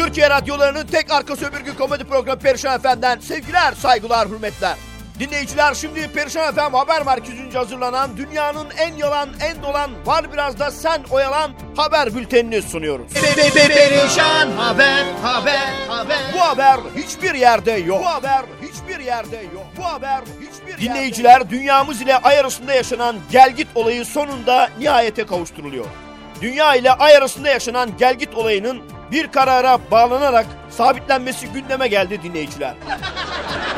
Türkiye radyolarının tek arka sömürge komedi programı Perişan FM'den sevgiler, saygılar, hürmetler. Dinleyiciler şimdi Perişan FM Haber Merkezi'nce hazırlanan dünyanın en yalan, en dolan, var biraz da sen oyalan haber bültenini sunuyoruz. Perişan haber haber haber. Bu haber hiçbir yerde yok. Bu haber hiçbir yerde yok. Bu haber hiçbir Dinleyiciler dünyamız ile ay arasında yaşanan gelgit olayı sonunda nihayete kavuşturuluyor. Dünya ile ay arasında yaşanan gelgit olayının bir karara bağlanarak sabitlenmesi gündeme geldi dinleyiciler.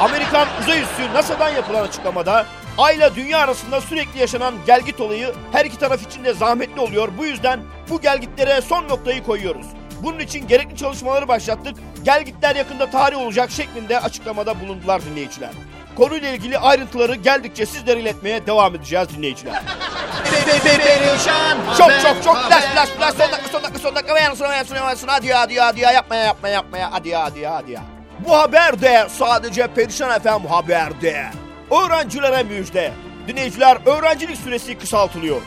Amerikan uzay üssü NASA'dan yapılan açıklamada Ay ile dünya arasında sürekli yaşanan gelgit olayı her iki taraf için de zahmetli oluyor. Bu yüzden bu gelgitlere son noktayı koyuyoruz. Bunun için gerekli çalışmaları başlattık. Gelgitler yakında tarih olacak şeklinde açıklamada bulundular dinleyiciler. Konuyla ilgili ayrıntıları geldikçe sizlere iletmeye devam edeceğiz dinleyiciler. Çok çok çok flash flash flash son haber. dakika son dakika veyan sonra veyan sonra hadi ya hadi ya hadi ya yapma ya yapma ya yapma ya hadi ya hadi ya hadi ya. Bu haber de sadece Perişan FM haberde. Öğrencilere müjde. Dinleyiciler öğrencilik süresi kısaltılıyor.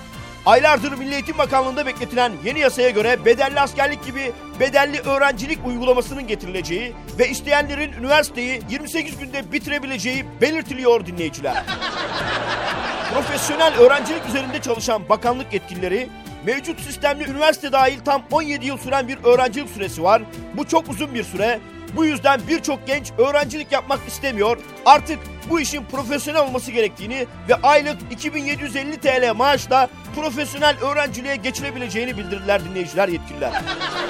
Aylardır Milli Eğitim Bakanlığı'nda bekletilen yeni yasaya göre bedelli askerlik gibi bedelli öğrencilik uygulamasının getirileceği ve isteyenlerin üniversiteyi 28 günde bitirebileceği belirtiliyor dinleyiciler. Profesyonel öğrencilik üzerinde çalışan bakanlık yetkilileri mevcut sistemli üniversite dahil tam 17 yıl süren bir öğrencilik süresi var. Bu çok uzun bir süre. Bu yüzden birçok genç öğrencilik yapmak istemiyor. Artık bu işin profesyonel olması gerektiğini ve aylık 2750 TL maaşla profesyonel öğrenciliğe geçilebileceğini bildirdiler dinleyiciler yetkililer.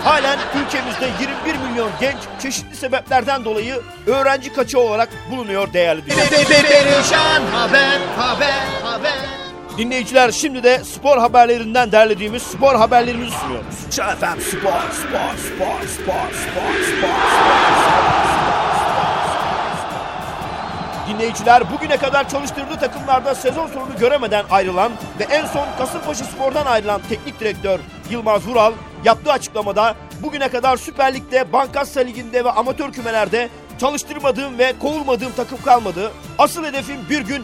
Halen ülkemizde 21 milyon genç çeşitli sebeplerden dolayı öğrenci kaçağı olarak bulunuyor değerli dinleyiciler. Haber haber haber. Dinleyiciler şimdi de spor haberlerinden derlediğimiz spor haberlerimizi sunuyoruz. Şafem spor, spor, spor, spor, spor, spor, Dinleyiciler bugüne kadar çalıştırdığı takımlarda sezon sonunu göremeden ayrılan ve en son Kasımpaşa Spor'dan ayrılan teknik direktör Yılmaz Vural yaptığı açıklamada bugüne kadar Süper Lig'de, Bankasya Ligi'nde ve amatör kümelerde çalıştırmadığım ve kovulmadığım takım kalmadı. Asıl hedefim bir gün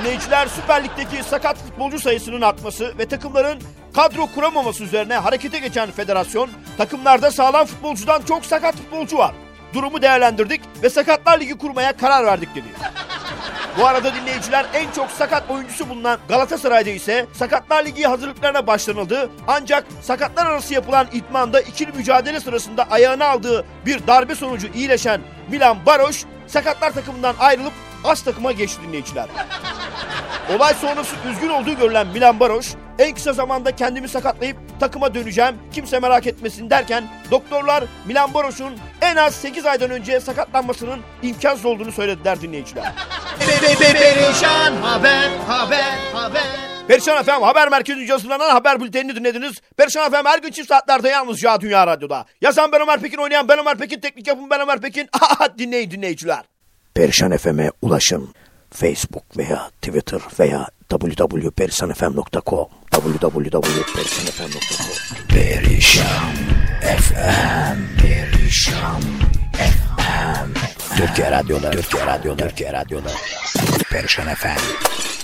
Dinleyiciler Süper Lig'deki sakat futbolcu sayısının artması ve takımların kadro kuramaması üzerine harekete geçen federasyon takımlarda sağlam futbolcudan çok sakat futbolcu var. Durumu değerlendirdik ve Sakatlar Ligi kurmaya karar verdik dedi. Bu arada dinleyiciler en çok sakat oyuncusu bulunan Galatasaray'da ise Sakatlar Ligi hazırlıklarına başlanıldı. Ancak sakatlar arası yapılan itmanda ikili mücadele sırasında ayağına aldığı bir darbe sonucu iyileşen Milan Baroş sakatlar takımından ayrılıp as takıma geçti dinleyiciler. Olay sonrası üzgün olduğu görülen Milan Baroş en kısa zamanda kendimi sakatlayıp takıma döneceğim kimse merak etmesin derken doktorlar Milan Baroş'un en az 8 aydan önce sakatlanmasının imkansız olduğunu söylediler dinleyiciler. Perişan haber haber haber. Perişan FM haber merkezinde hazırlanan haber bültenini dinlediniz. Perişan FM her gün çift saatlerde yalnızca Dünya Radyo'da. Yazan ben Ömer Pekin, oynayan ben Ömer Pekin, teknik yapım ben Ömer Pekin. Dinleyin dinleyiciler. Perişan FM'e ulaşın. Facebook veya Twitter veya www.perişanfm.com www.perişanfm.com Perişan FM Perişan FM Türkiye Radyo'da Türkiye Radyo'da Türkiye Radyo'da Perişan FM